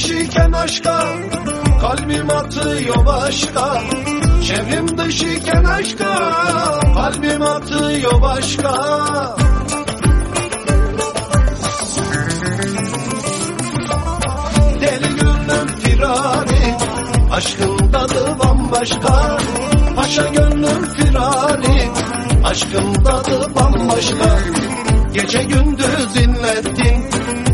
dışıken aşka Kalbim atıyor başka. Çevrim dışıken aşka Kalbim atıyor başka. Deli gönlüm firari Aşkın tadı bambaşka. Paşa gönlüm firari Aşkın tadı bambaşka. Gece gündüz inlettin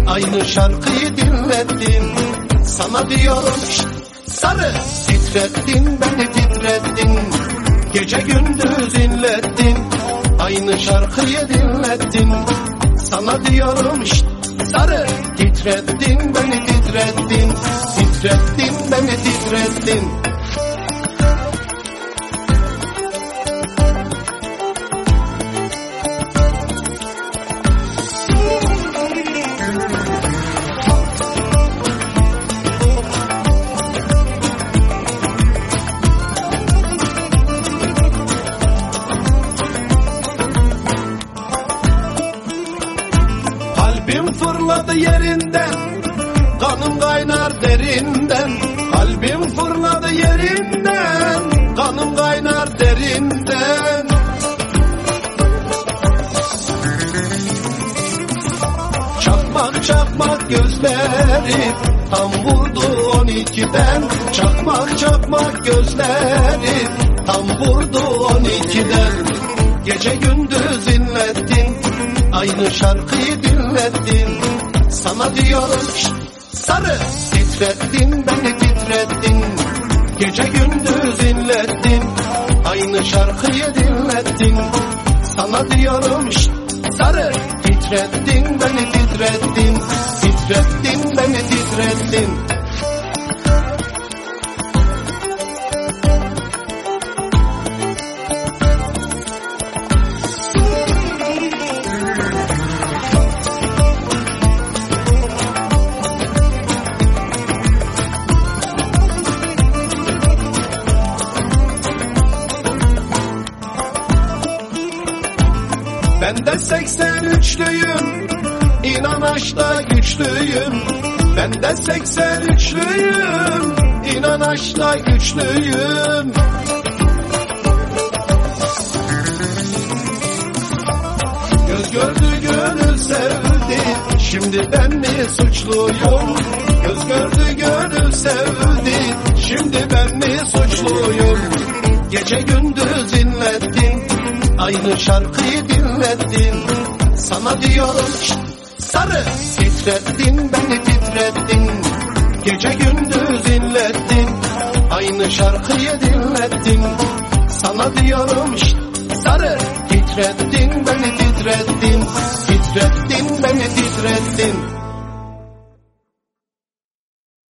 Aynı şarkıyı dinlettin. Sana diyorum sarı. Titrettin beni titrettin. Gece gündüz inlettin. Aynı şarkıyı dinlettin. Sana diyorum şşt, sarı. Titrettin beni titrettin. Titrettin beni titrettin Kalbim fırladı yerinden Kanım kaynar derinden. Kalbim fırladı yerinden Kanım kaynar derinden. Çakmak çakmak gözleri Tam vurdu on ikiden. Çakmak çakmak gözleri Tam vurdu on ikiden. Gece gündüz inlettin Aynı şarkıyı dinlettin Sana diyorum şşt, sarı Titrettin beni titrettin. Gece gündüz inlettin. Aynı şarkıyı dinlettin. Sana diyorum şşt, sarı Titrettin beni Titrettin Ben de 83'lüyüm İnan aşkta güçlüyüm. Ben de 83'lüyüm İnan aşkta güçlüyüm. Göz gördü gönül sevdi Şimdi ben mi suçluyum? Göz gördü gönül sevdi Şimdi ben mi suçluyum? Gece gündüz inlettin Aynı şarkıyı dinlettin Sana diyorum sarı Titrettin beni titrettin Gece gündüz inlettin. Aynı şarkıyı dinlettin. Sana diyorum sarı Titrettin beni titrettin